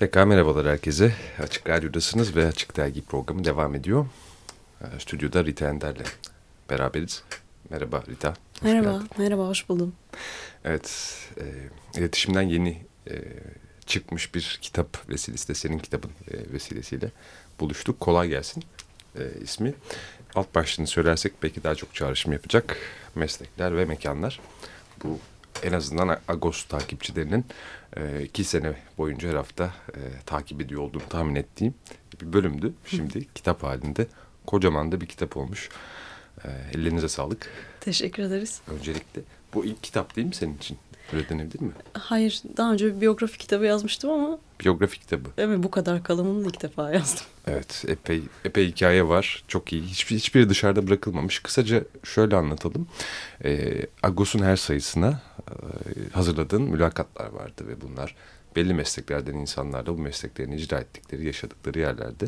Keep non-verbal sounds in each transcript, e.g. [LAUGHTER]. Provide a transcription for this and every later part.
Tekrar merhabalar herkese. Açık Radyo'dasınız ve Açık Dergi programı devam ediyor. Ee, stüdyoda Rita Ender'le beraberiz. Merhaba Rita. Merhaba, geldin. merhaba, hoş buldum. Evet, e, iletişimden yeni e, çıkmış bir kitap vesilesiyle, senin kitabın e, vesilesiyle buluştuk. Kolay gelsin e, ismi. Alt başlığını söylersek belki daha çok çağrışım yapacak meslekler ve mekanlar. Bu en azından Agos takipçilerinin e, iki sene boyunca her hafta e, takip ediyor olduğunu tahmin ettiğim bir bölümdü. Şimdi kitap halinde kocaman da bir kitap olmuş. E, ellerinize sağlık. Teşekkür ederiz. Öncelikle bu ilk kitap değil mi senin için? Öyle denebilir mi? Hayır, daha önce bir biyografi kitabı yazmıştım ama... Biyografi kitabı. Evet, bu kadar kalınını ilk defa yazdım. Evet, epey epey hikaye var. Çok iyi. Hiçbir, hiçbiri dışarıda bırakılmamış. Kısaca şöyle anlatalım. Ee, Agos'un her sayısına e, hazırladığın mülakatlar vardı ve bunlar belli mesleklerden insanlarla bu mesleklerini icra ettikleri, yaşadıkları yerlerde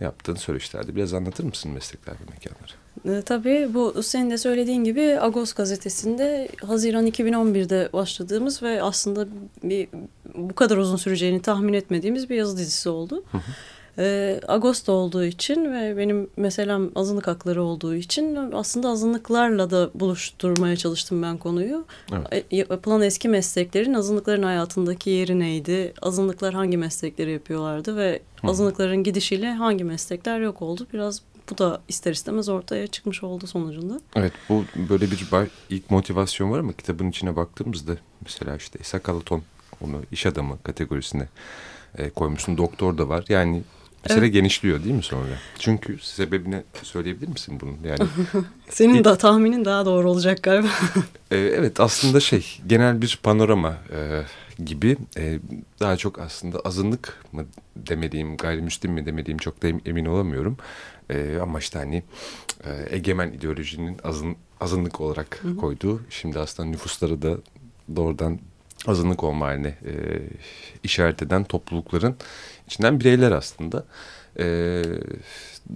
yaptığın söyleşilerde. Biraz anlatır mısın meslekler ve mekanları? E, tabii bu senin de söylediğin gibi Agos gazetesinde Haziran 2011'de başladığımız ve aslında bir bu kadar uzun süreceğini tahmin etmediğimiz bir yazı dizisi oldu. Hı hı. E, Ağustos olduğu için ve benim meselem azınlık hakları olduğu için aslında azınlıklarla da buluşturmaya çalıştım ben konuyu. Evet. E, yapılan eski mesleklerin azınlıkların hayatındaki yeri neydi? Azınlıklar hangi meslekleri yapıyorlardı ve Hı. azınlıkların gidişiyle hangi meslekler yok oldu? Biraz bu da ister istemez ortaya çıkmış oldu sonucunda. Evet bu böyle bir ilk motivasyon var ama kitabın içine baktığımızda mesela işte İshak Alaton onu iş adamı kategorisine e, koymuşsun. Doktor da var. Yani Mesele evet. genişliyor değil mi sonra? Çünkü sebebini söyleyebilir misin bunun? Yani [LAUGHS] Senin de tahminin daha doğru olacak galiba. e, evet aslında şey genel bir panorama e, gibi e, daha çok aslında azınlık mı demediğim gayrimüslim mi demediğim çok da emin olamıyorum. E, ama işte hani e, egemen ideolojinin azın, azınlık olarak Hı -hı. koyduğu şimdi aslında nüfusları da doğrudan azınlık olma e, işaret eden toplulukların içinden bireyler aslında. E,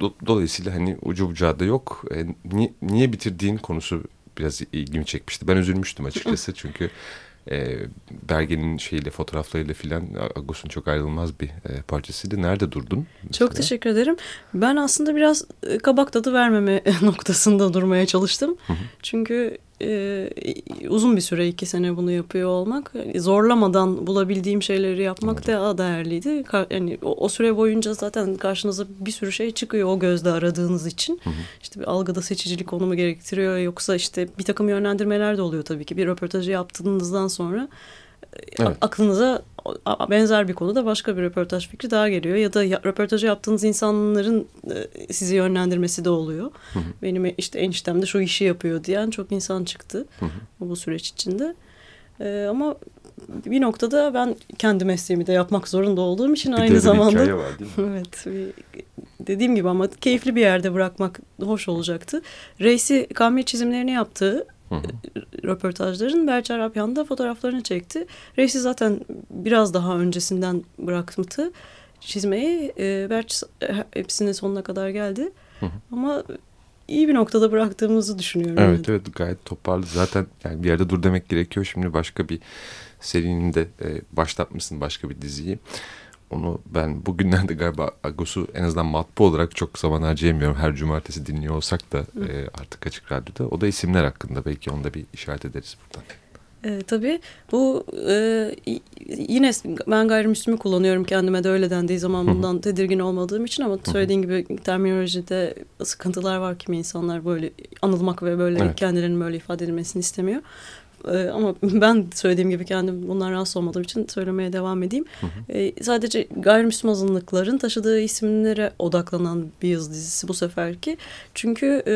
do, dolayısıyla hani ucu bucağı da yok. E, niye, niye bitirdiğin konusu biraz ilgimi çekmişti. Ben üzülmüştüm açıkçası [LAUGHS] çünkü e, Bergen'in şeyiyle fotoğraflarıyla filan Agos'un çok ayrılmaz bir e, parçasıydı. Nerede durdun? Mesela? Çok teşekkür ederim. Ben aslında biraz e, kabak tadı vermeme [LAUGHS] noktasında durmaya çalıştım. Hı hı. Çünkü e, uzun bir süre iki sene bunu yapıyor olmak zorlamadan bulabildiğim şeyleri yapmak daha değerliydi. Yani o, o süre boyunca zaten karşınıza bir sürü şey çıkıyor o gözde aradığınız için. Hı hı. İşte bir algıda seçicilik konumu gerektiriyor yoksa işte bir takım yönlendirmeler de oluyor tabii ki bir röportajı yaptığınızdan sonra evet. aklınıza benzer bir konuda başka bir röportaj fikri daha geliyor. Ya da röportajı yaptığınız insanların e, sizi yönlendirmesi de oluyor. Hı hı. Benim işte eniştem de şu işi yapıyor diyen çok insan çıktı hı hı. bu süreç içinde. Ee, ama bir noktada ben kendi mesleğimi de yapmak zorunda olduğum için bir aynı zamanda... Bir var değil mi? [LAUGHS] evet. Bir, dediğim gibi ama keyifli bir yerde bırakmak hoş olacaktı. Reisi kamil çizimlerini yaptığı Hı hı. röportajların Berçer Apyan da fotoğraflarını çekti. Reisi zaten biraz daha öncesinden bırakmıştı çizmeyi. E, Berç hepsinin sonuna kadar geldi. Hı hı. Ama iyi bir noktada bıraktığımızı düşünüyorum. Evet yani. evet gayet toparlı. Zaten yani bir yerde dur demek gerekiyor. Şimdi başka bir serinin de e, başlatmışsın başka bir diziyi. Onu ben bugünlerde galiba Agos'u en azından matbu olarak çok zaman harcayamıyorum. Her cumartesi dinliyor olsak da e, artık Açık Radyo'da. O da isimler hakkında belki onda bir işaret ederiz buradan. E, tabii bu e, yine ben gayrimüslimi kullanıyorum kendime de öyle dendiği zaman bundan tedirgin olmadığım için ama söylediğin gibi terminolojide sıkıntılar var kimi insanlar böyle anılmak ve böyle evet. kendilerinin böyle ifade edilmesini istemiyor. Ee, ama [LAUGHS] ben söylediğim gibi kendim bundan rahatsız olmadığım için söylemeye devam edeyim. Hı hı. Ee, sadece gayrimüslim azınlıkların taşıdığı isimlere odaklanan bir yazı dizisi bu seferki. Çünkü e,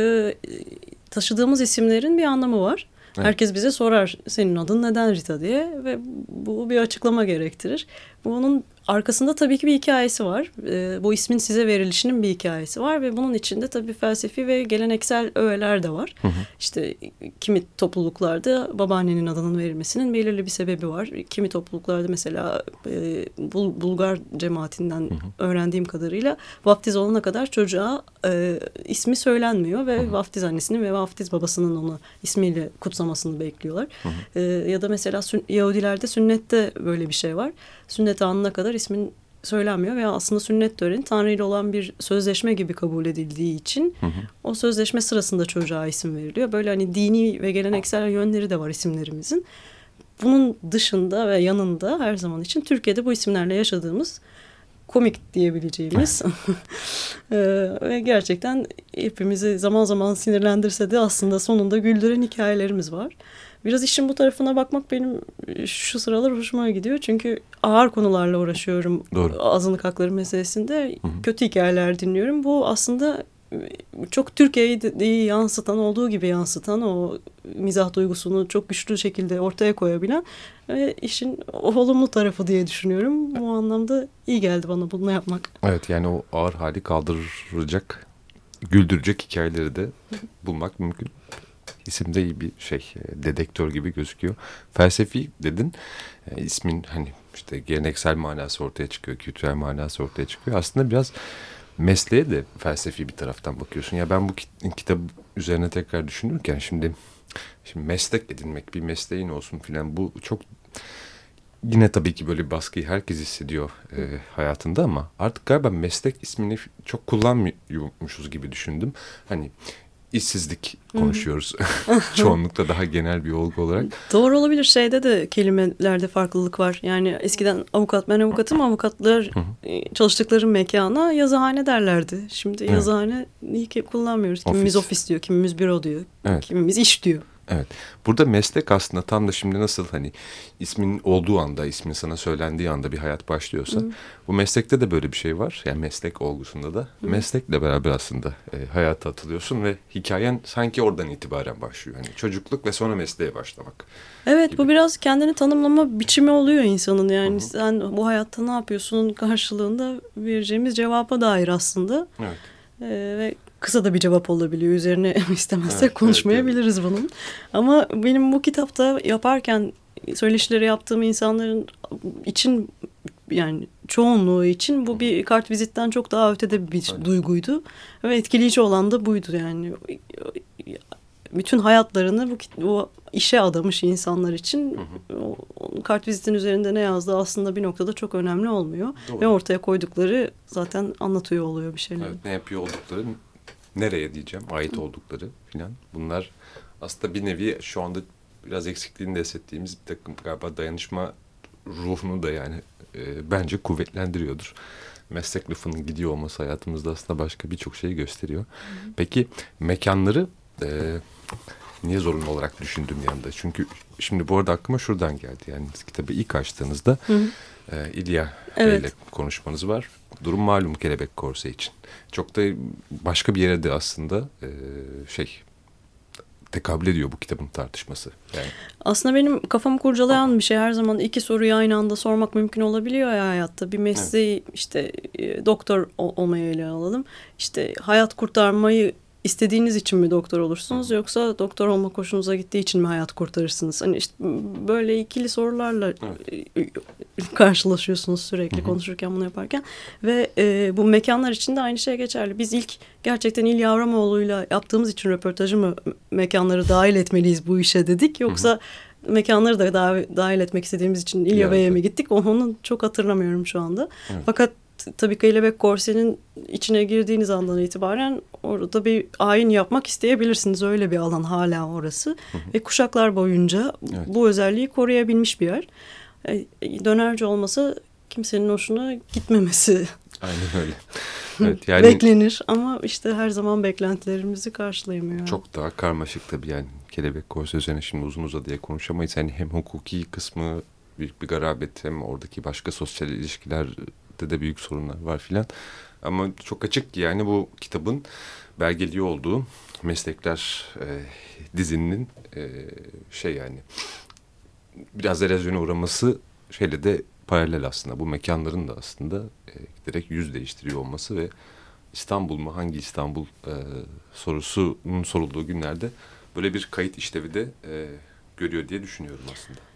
taşıdığımız isimlerin bir anlamı var. Evet. Herkes bize sorar senin adın neden Rita diye ve bu bir açıklama gerektirir. Bunun arkasında tabii ki bir hikayesi var. E, bu ismin size verilişinin bir hikayesi var ve bunun içinde tabii felsefi ve geleneksel öğeler de var. Hı hı. İşte kimi topluluklarda babaannenin adının verilmesinin belirli bir sebebi var. Kimi topluluklarda mesela e, Bul Bulgar cemaatinden hı hı. öğrendiğim kadarıyla vaftiz olana kadar çocuğa e, ismi söylenmiyor ve hı hı. vaftiz annesinin ve vaftiz babasının onu ismiyle kutsamasını bekliyorlar. Hı hı. E, ya da mesela Yahudilerde sünnette böyle bir şey var. Sünnet anına kadar ismin söylenmiyor ve aslında sünnet töreni Tanrı ile olan bir sözleşme gibi kabul edildiği için hı hı. o sözleşme sırasında çocuğa isim veriliyor. Böyle hani dini ve geleneksel yönleri de var isimlerimizin. Bunun dışında ve yanında her zaman için Türkiye'de bu isimlerle yaşadığımız komik diyebileceğimiz [LAUGHS] ee, ve gerçekten hepimizi zaman zaman sinirlendirse de aslında sonunda güldüren hikayelerimiz var. Biraz işin bu tarafına bakmak benim şu sıralar hoşuma gidiyor. Çünkü ağır konularla uğraşıyorum. Doğru. Azınlık hakları meselesinde. Hı hı. Kötü hikayeler dinliyorum. Bu aslında çok Türkiye'yi yansıtan olduğu gibi yansıtan o mizah duygusunu çok güçlü şekilde ortaya koyabilen ve işin olumlu tarafı diye düşünüyorum. Bu anlamda iyi geldi bana bunu yapmak. Evet yani o ağır hali kaldıracak, güldürecek hikayeleri de bulmak mümkün. İsim de iyi bir şey, e, dedektör gibi gözüküyor. Felsefi dedin, e, ismin hani işte geleneksel manası ortaya çıkıyor, kültürel manası ortaya çıkıyor. Aslında biraz mesleğe de felsefi bir taraftan bakıyorsun. Ya ben bu kitap üzerine tekrar düşünürken şimdi şimdi meslek edinmek bir mesleğin olsun filan bu çok yine tabii ki böyle baskıyı herkes hissediyor e, hayatında ama artık galiba meslek ismini çok kullanmıyormuşuz gibi düşündüm. Hani işsizlik konuşuyoruz. [LAUGHS] Çoğunlukla daha genel bir olgu olarak. Doğru olabilir. Şeyde de kelimelerde farklılık var. Yani eskiden avukat, ben avukatım. Avukatlar e, çalıştıkları mekana yazıhane derlerdi. Şimdi evet. yazıhane iyi ki kullanmıyoruz. Kimimiz ofis. ofis diyor, kimimiz büro diyor, evet. kimimiz iş diyor. Evet. Burada meslek aslında tam da şimdi nasıl hani ismin olduğu anda, ismin sana söylendiği anda bir hayat başlıyorsa Hı. bu meslekte de böyle bir şey var. Yani meslek olgusunda da Hı. meslekle beraber aslında e, hayata atılıyorsun ve hikayen sanki oradan itibaren başlıyor. Hani çocukluk ve sonra mesleğe başlamak. Evet gibi. bu biraz kendini tanımlama biçimi oluyor insanın. Yani Hı. sen bu hayatta ne yapıyorsun karşılığında vereceğimiz cevaba dair aslında. Evet. Ee, ve kısa da bir cevap olabiliyor. Üzerine [LAUGHS] istemezsek evet, konuşmayabiliriz evet, evet. bunun. Ama benim bu kitapta yaparken söyleşileri yaptığım insanların için yani çoğunluğu için bu bir kart vizitten çok daha ötede bir Aynen. duyguydu. Ve etkileyici olan da buydu yani. Bütün hayatlarını bu, bu işe adamış insanlar için hı hı. O, kart vizitin üzerinde ne yazdığı aslında bir noktada çok önemli olmuyor. Doğru. Ve ortaya koydukları zaten anlatıyor oluyor bir şeyler. Evet, ne yapıyor oldukları nereye diyeceğim ait oldukları filan. Bunlar aslında bir nevi şu anda biraz eksikliğini de hissettiğimiz bir takım galiba dayanışma ruhunu da yani e, bence kuvvetlendiriyordur. Meslek lafının gidiyor olması hayatımızda aslında başka birçok şeyi gösteriyor. Peki mekanları e, niye zorunlu olarak düşündüm yanında? Çünkü şimdi bu arada aklıma şuradan geldi. Yani kitabı ilk açtığınızda hı hı. E, İlya evet. ile konuşmanız var. Durum malum kelebek korse için. Çok da başka bir yere de aslında e, şey tekabül ediyor bu kitabın tartışması. Yani. Aslında benim kafamı kurcalayan bir şey her zaman iki soruyu aynı anda sormak mümkün olabiliyor ya hayatta. Bir mesleği evet. işte e, doktor olmayı ele alalım. İşte hayat kurtarmayı istediğiniz için mi doktor olursunuz yoksa doktor olmak hoşunuza gittiği için mi hayat kurtarırsınız? Hani işte böyle ikili sorularla evet. E, karşılaşıyorsunuz sürekli konuşurken bunu yaparken ve e, bu mekanlar için de aynı şey geçerli. Biz ilk gerçekten İlya Avramoğlu'yla yaptığımız için röportajı mı mekanları dahil etmeliyiz bu işe dedik yoksa mekanları da dahil etmek istediğimiz için İlya Bey'e mi gittik onu çok hatırlamıyorum şu anda. Evet. Fakat tabii Kelebek Korse'nin içine girdiğiniz andan itibaren orada bir ayin yapmak isteyebilirsiniz. Öyle bir alan hala orası. Hı hı. Ve kuşaklar boyunca evet. bu özelliği koruyabilmiş bir yer. E, dönerci olmasa kimsenin hoşuna gitmemesi. Aynen öyle. [LAUGHS] Evet, yani Beklenir ama işte her zaman beklentilerimizi karşılayamıyor. Çok daha karmaşık tabii yani kelebek korse üzerine şimdi uzun uzadıya konuşamayız. Yani hem hukuki kısmı büyük bir garabet hem oradaki başka sosyal ilişkiler de de büyük sorunlar var filan. Ama çok açık ki yani bu kitabın belgeliği olduğu meslekler e, dizinin e, şey yani biraz erozyona uğraması şeyle de paralel aslında. Bu mekanların da aslında e, giderek yüz değiştiriyor olması ve İstanbul mu hangi İstanbul e, sorusunun sorulduğu günlerde böyle bir kayıt işlevi de e, görüyor diye düşünüyorum aslında.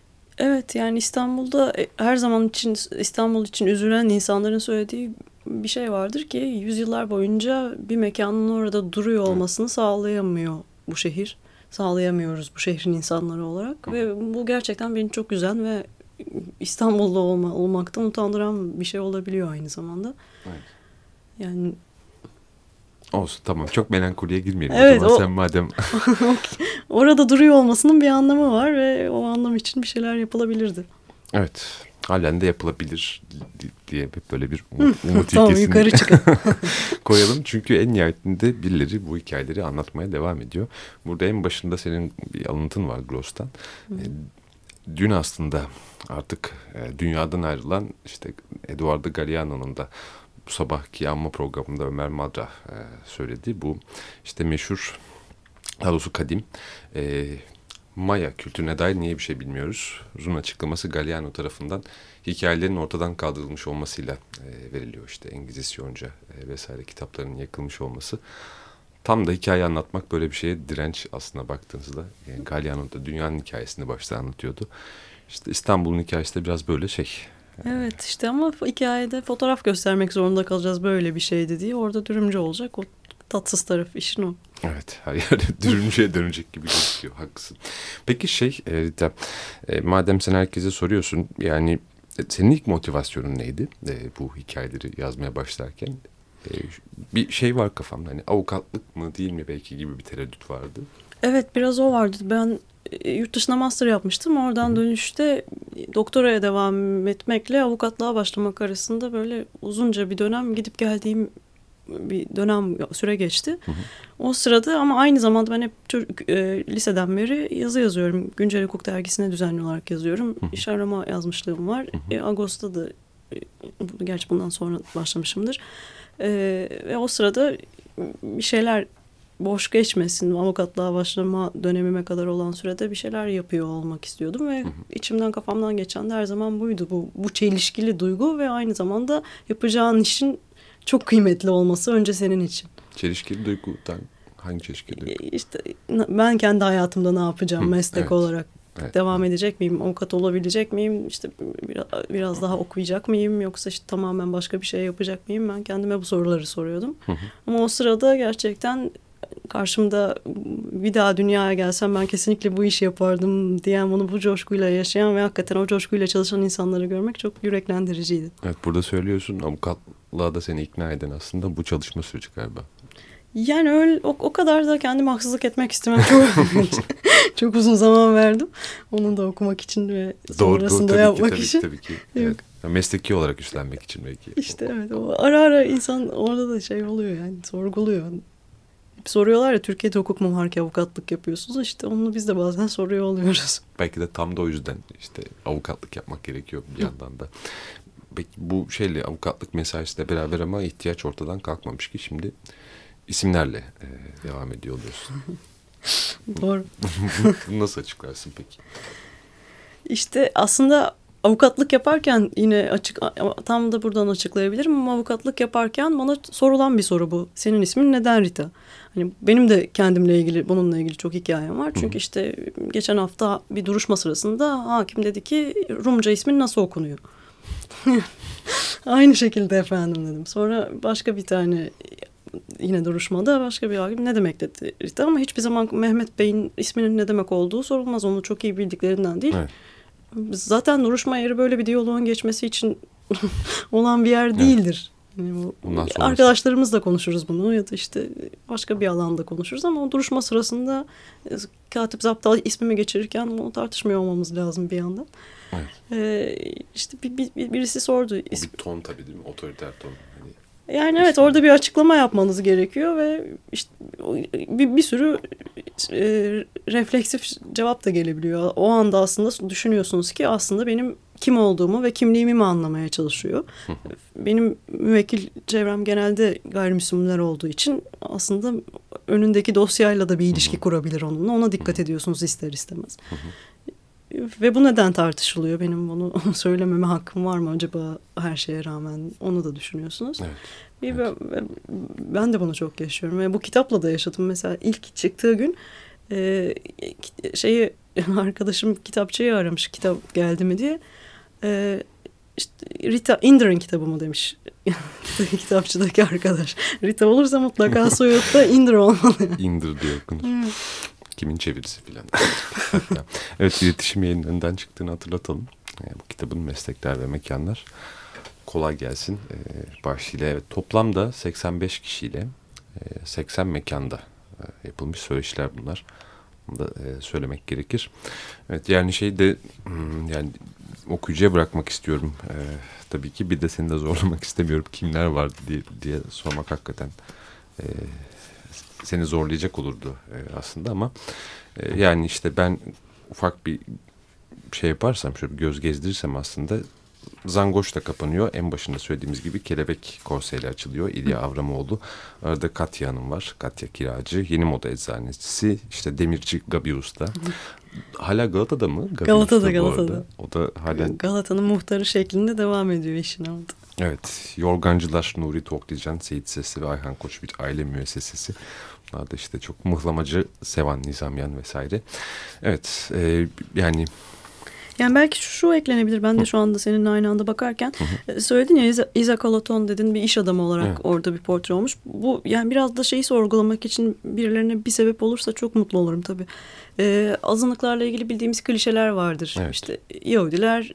Evet yani İstanbul'da e, her zaman için İstanbul için üzülen insanların söylediği bir şey vardır ki yüzyıllar boyunca bir mekanın orada duruyor olmasını sağlayamıyor bu şehir. Sağlayamıyoruz bu şehrin insanları olarak ve bu gerçekten beni çok üzen ve İstanbul'da olma, olmaktan utandıran bir şey olabiliyor aynı zamanda. Evet. Yani Olsun tamam çok melankoliye girmeyelim evet, o zaman o, sen madem. [LAUGHS] orada duruyor olmasının bir anlamı var ve o anlam için bir şeyler yapılabilirdi. Evet halen de yapılabilir diye böyle bir umut, umut tamam, yukarı çıkın. [LAUGHS] koyalım. Çünkü en nihayetinde birileri bu hikayeleri anlatmaya devam ediyor. Burada en başında senin bir alıntın var Gross'tan. E, dün aslında artık e, dünyadan ayrılan işte Eduardo Galeano'nun da bu sabahki anma programında Ömer Madra e, söyledi. Bu işte meşhur daha doğrusu kadim e, Maya kültürüne dair niye bir şey bilmiyoruz. Uzun açıklaması Galliano tarafından hikayelerin ortadan kaldırılmış olmasıyla e, veriliyor. işte Engizisyonca e, vesaire kitapların yakılmış olması. Tam da hikaye anlatmak böyle bir şeye direnç aslında baktığınızda. Yani Galliano da dünyanın hikayesini başta anlatıyordu. İşte İstanbul'un hikayesi de biraz böyle şey. Evet işte ama hikayede fotoğraf göstermek zorunda kalacağız böyle bir şeydi diye. Orada dürümcü olacak. O tatsız taraf işin o. Evet [LAUGHS] her yerde dürümcüye dönecek gibi gözüküyor haklısın. Peki şey e, Rita e, madem sen herkese soruyorsun yani e, senin ilk motivasyonun neydi e, bu hikayeleri yazmaya başlarken? E, bir şey var kafamda hani avukatlık mı değil mi belki gibi bir tereddüt vardı. Evet biraz o vardı. Ben yurt dışına master yapmıştım. Oradan dönüşte doktoraya devam etmekle avukatlığa başlamak arasında böyle uzunca bir dönem gidip geldiğim bir dönem süre geçti. Hı hı. O sırada ama aynı zamanda ben hep Türk, e, liseden beri yazı yazıyorum. Güncel Hukuk Dergisi'ne düzenli olarak yazıyorum. Hı hı. İş arama yazmışlığım var. Hı hı. E, Ağustos'ta da e, gerçi bundan sonra başlamışımdır. E, ve o sırada bir şeyler boş geçmesin. Avukatlığa başlama dönemime kadar olan sürede bir şeyler yapıyor olmak istiyordum ve hı hı. içimden kafamdan geçen de her zaman buydu. Bu, bu çelişkili duygu ve aynı zamanda yapacağın işin çok kıymetli olması önce senin için. Çelişkili duygudan hangi çelişkili duygu? İşte ben kendi hayatımda ne yapacağım Hı, meslek evet. olarak. Evet. Devam edecek miyim? Avukat olabilecek miyim? İşte biraz, biraz daha okuyacak mıyım? Yoksa işte tamamen başka bir şey yapacak mıyım? Ben kendime bu soruları soruyordum. Hı hı. Ama o sırada gerçekten karşımda bir daha dünyaya gelsem ben kesinlikle bu işi yapardım diyen bunu bu coşkuyla yaşayan ve hakikaten o coşkuyla çalışan insanları görmek çok yüreklendiriciydi. Evet burada söylüyorsun avukatlığa da seni ikna eden aslında bu çalışma süreci galiba. Yani öyle o, o kadar da kendime haksızlık etmek istemem. Çok, [LAUGHS] çok uzun zaman verdim. Onu da okumak için ve sonrasında doğru, yapmak ki, için. Tabii ki. [LAUGHS] Evet. Mesleki olarak üstlenmek için belki. İşte evet. O ara ara insan orada da şey oluyor yani sorguluyor soruyorlar ya Türkiye'de hukuk mu var ki avukatlık yapıyorsunuz? İşte onu biz de bazen soruyor oluyoruz. [LAUGHS] Belki de tam da o yüzden işte avukatlık yapmak gerekiyor bir yandan da. Peki bu şeyle avukatlık mesaisiyle beraber ama ihtiyaç ortadan kalkmamış ki şimdi isimlerle e, devam ediyor oluyorsun. [LAUGHS] Doğru. [LAUGHS] Bunu nasıl açıklarsın peki? İşte aslında avukatlık yaparken yine açık tam da buradan açıklayabilirim ama avukatlık yaparken bana sorulan bir soru bu. Senin ismin neden Rita? Hani benim de kendimle ilgili bununla ilgili çok hikayem var. Çünkü işte geçen hafta bir duruşma sırasında hakim dedi ki Rumca ismin nasıl okunuyor? [LAUGHS] Aynı şekilde efendim dedim. Sonra başka bir tane yine duruşmada başka bir hakim ne demek dedi Rita ama hiçbir zaman Mehmet Bey'in isminin ne demek olduğu sorulmaz. Onu çok iyi bildiklerinden değil. Evet. Zaten duruşma yeri böyle bir diyaloğun geçmesi için [LAUGHS] olan bir yer değildir. Yani bu, arkadaşlarımızla konuşuruz bunu ya da işte başka bir alanda konuşuruz ama o duruşma sırasında e, katip zaptal ismimi geçirirken bunu tartışmıyor olmamız lazım bir yandan. Evet. Ee, işte bir, bir, birisi sordu. O bir ton tabii değil mi? Otoriter ton. Hani yani evet orada bir açıklama yapmanız gerekiyor ve işte bir, bir sürü e, refleksif cevap da gelebiliyor. O anda aslında düşünüyorsunuz ki aslında benim kim olduğumu ve kimliğimi mi anlamaya çalışıyor. benim müvekkil çevrem genelde gayrimüslimler olduğu için aslında önündeki dosyayla da bir ilişki kurabilir onunla. Ona dikkat ediyorsunuz ister istemez. Ve bu neden tartışılıyor? Benim bunu [LAUGHS] söylememe hakkım var mı acaba her şeye rağmen? Onu da düşünüyorsunuz. Evet. Bir, evet. Ben de bunu çok yaşıyorum ve bu kitapla da yaşadım. Mesela ilk çıktığı gün e, şeyi [LAUGHS] arkadaşım kitapçıyı aramış kitap geldi mi diye. E, işte Rita Inder'in kitabı mı demiş [LAUGHS] kitapçıdaki arkadaş. Rita olursa mutlaka soyutta Inder olmalı. Inder diye okunur. Kimin çevirisi filan. [LAUGHS] evet iletişim yayınlarından çıktığını hatırlatalım. E, bu kitabın Meslekler ve Mekanlar. Kolay gelsin. E, başlığıyla evet, toplamda 85 kişiyle e, 80 mekanda e, yapılmış söyleşiler bunlar. Bunu da e, söylemek gerekir. Evet yani şey de hmm, yani okuyucuya bırakmak istiyorum. E, tabii ki bir de seni de zorlamak istemiyorum. Kimler vardı diye, diye sormak hakikaten e, seni zorlayacak olurdu e, aslında ama e, yani işte ben ufak bir şey yaparsam şöyle bir göz gezdirirsem aslında Zangoş da kapanıyor. En başında söylediğimiz gibi Kelebek Korseyle açılıyor. İlya Avramoğlu. Arada Katya Hanım var. Katya Kiracı. Yeni Moda Eczanesi. İşte Demirci Gabi Usta. Hala Galata'da mı? Gabi Galata'da Galata'da. O da hala... Galata'nın muhtarı şeklinde devam ediyor işin orada. Evet. Yorgancılar Nuri Toklican, Seyit Sesli ve Ayhan Koç bir aile müessesesi. Bunlar da işte çok mıhlamacı Sevan Nizamyan vesaire. Evet. E, yani yani belki şu, şu eklenebilir. Ben de şu anda seninle aynı anda bakarken hı hı. E, söyledin ya Isaac Alaton dedin bir iş adamı olarak evet. orada bir portre olmuş. Bu yani biraz da şeyi sorgulamak için birilerine bir sebep olursa çok mutlu olurum tabii. Ee, azınlıklarla ilgili bildiğimiz klişeler vardır. Evet. İşte Yahudiler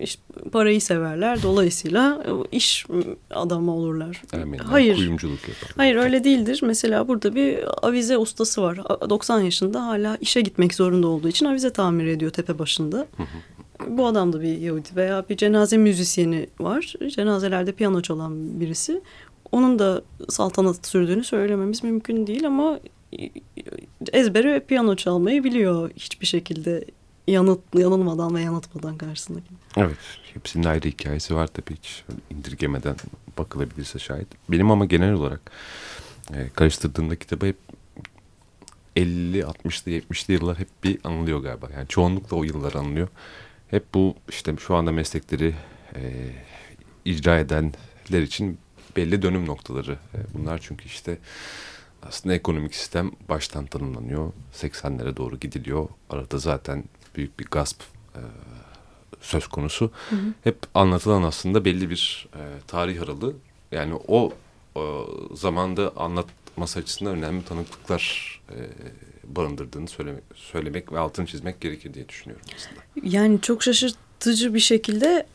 işte parayı severler. Dolayısıyla iş adamı olurlar. Ermeniler hayır. kuyumculuk yapar. Hayır öyle değildir. Mesela burada bir avize ustası var. 90 yaşında hala işe gitmek zorunda olduğu için avize tamir ediyor tepe başında. Bu adam da bir Yahudi veya bir cenaze müzisyeni var. Cenazelerde piyano çalan birisi. Onun da saltanat sürdüğünü söylememiz mümkün değil ama ezbere piyano çalmayı biliyor hiçbir şekilde yanıt, yanılmadan ve yanıltmadan karşısında. Evet. Hepsinin ayrı hikayesi var tabii hiç indirgemeden bakılabilirse şayet. Benim ama genel olarak e, karıştırdığımda kitabı hep 50, 60'lı, 70'li yıllar hep bir anılıyor galiba. Yani çoğunlukla o yıllar anılıyor. Hep bu işte şu anda meslekleri e, icra edenler için belli dönüm noktaları. E, bunlar çünkü işte aslında ekonomik sistem baştan tanımlanıyor. 80'lere doğru gidiliyor. Arada zaten büyük bir gasp e, söz konusu. Hı hı. Hep anlatılan aslında belli bir e, tarih aralığı. Yani o e, zamanda anlatması açısından önemli tanıklıklar e, barındırdığını söylemek, söylemek ve altını çizmek gerekir diye düşünüyorum aslında. Yani çok şaşırtıcı bir şekilde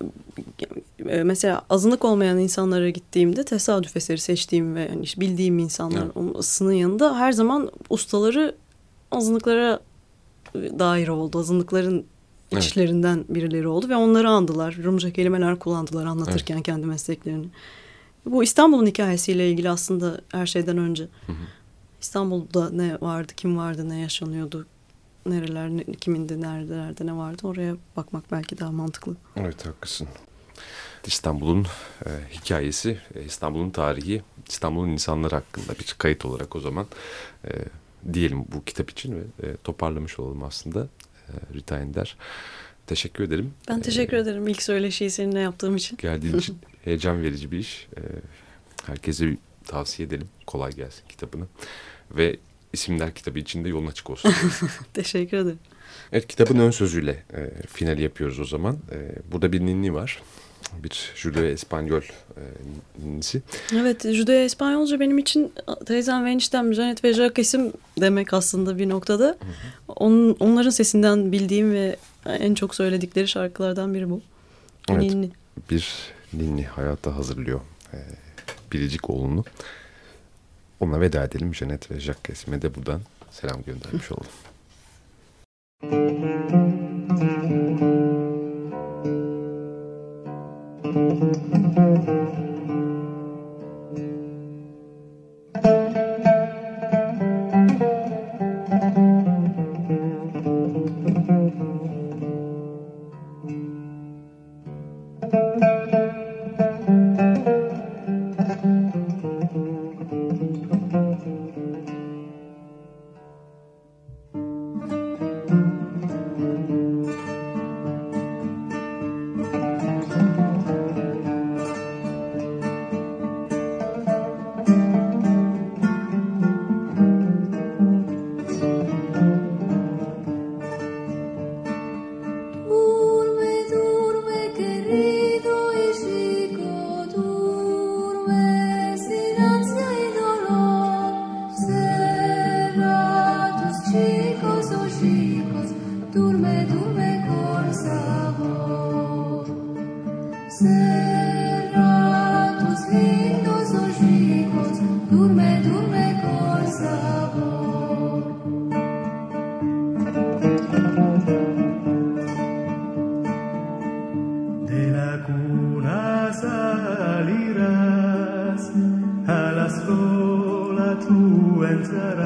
e, mesela azınlık olmayan insanlara gittiğimde tesadüf eseri seçtiğim ve yani bildiğim insanlar evet. yanında her zaman ustaları azınlıklara dair oldu. Azınlıkların evet. içlerinden birileri oldu ve onları andılar. Rumca kelimeler kullandılar anlatırken evet. kendi mesleklerini. Bu İstanbul'un hikayesiyle ilgili aslında her şeyden önce. Hı hı. İstanbul'da ne vardı, kim vardı, ne yaşanıyordu, nereler, ne, kimindi, nerelerde ne vardı oraya bakmak belki daha mantıklı. Evet haklısın. İstanbul'un e, hikayesi, e, İstanbul'un tarihi, İstanbul'un insanları hakkında bir kayıt olarak o zaman e, diyelim bu kitap için ve e, toparlamış olalım aslında e, Rita Ender. Teşekkür ederim. Ben teşekkür ee, ederim ilk söyleşiyi seninle yaptığım için. Geldiğin [LAUGHS] için heyecan verici bir iş. Ee, herkese tavsiye edelim. Kolay gelsin kitabını. Ve isimler kitabı içinde yolun açık olsun. [LAUGHS] teşekkür ederim. Evet kitabın ön sözüyle e, finali yapıyoruz o zaman. E, burada bir ninni var bir Judeo Espanyol e, ninisi. Evet, Judeo Espanyolca benim için teyzem ve eniştem Janet ve Jacques'im demek aslında bir noktada. Hı hı. Onun, onların sesinden bildiğim ve en çok söyledikleri şarkılardan biri bu. Evet, ninni. bir ninni hayata hazırlıyor e, Biricik oğlunu. Ona veda edelim Janet ve Jacques'ime de buradan selam göndermiş [LAUGHS] oldum. Jesus.